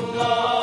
Allah.